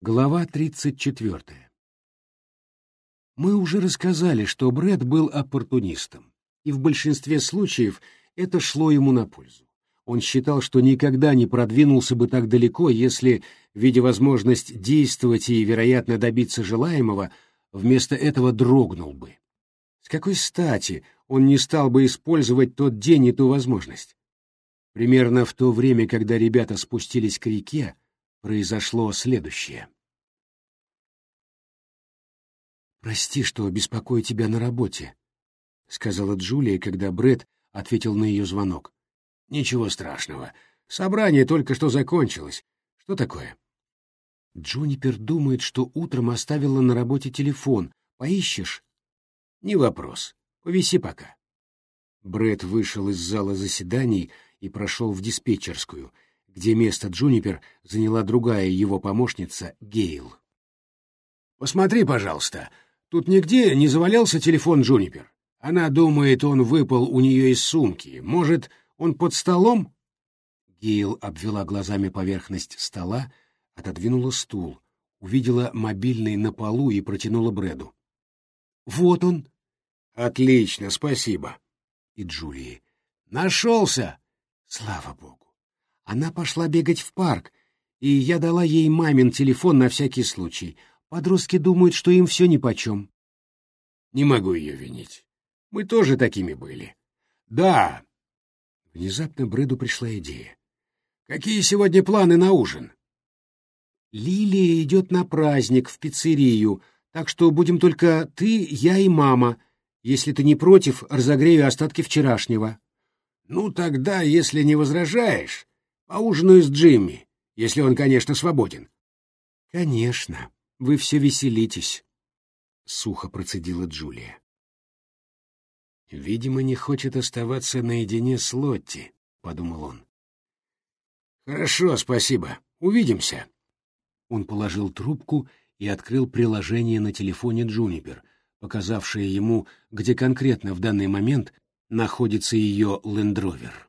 Глава 34. Мы уже рассказали, что Брэд был оппортунистом, и в большинстве случаев это шло ему на пользу. Он считал, что никогда не продвинулся бы так далеко, если, видя возможность действовать и, вероятно, добиться желаемого, вместо этого дрогнул бы. С какой стати он не стал бы использовать тот день и ту возможность? Примерно в то время, когда ребята спустились к реке, произошло следующее. «Прости, что беспокою тебя на работе», — сказала Джулия, когда Бред ответил на ее звонок. «Ничего страшного. Собрание только что закончилось. Что такое?» Джунипер думает, что утром оставила на работе телефон. Поищешь? Не вопрос. Повиси пока. Бред вышел из зала заседаний и прошел в диспетчерскую — где место Джунипер заняла другая его помощница Гейл. «Посмотри, пожалуйста, тут нигде не завалялся телефон Джунипер. Она думает, он выпал у нее из сумки. Может, он под столом?» Гейл обвела глазами поверхность стола, отодвинула стул, увидела мобильный на полу и протянула Брэду. «Вот он!» «Отлично, спасибо!» И Джулии. «Нашелся!» «Слава богу!» Она пошла бегать в парк, и я дала ей мамин телефон на всякий случай. Подростки думают, что им все нипочем. Не могу ее винить. Мы тоже такими были. Да. Внезапно Брэду пришла идея. Какие сегодня планы на ужин? Лилия идет на праздник в пиццерию, так что будем только ты, я и мама. Если ты не против, разогрею остатки вчерашнего. Ну тогда, если не возражаешь, Поужинаю с Джимми, если он, конечно, свободен. — Конечно, вы все веселитесь, — сухо процедила Джулия. «Видимо, не хочет оставаться наедине с Лотти», — подумал он. «Хорошо, спасибо. Увидимся». Он положил трубку и открыл приложение на телефоне Джунипер, показавшее ему, где конкретно в данный момент находится ее лендровер.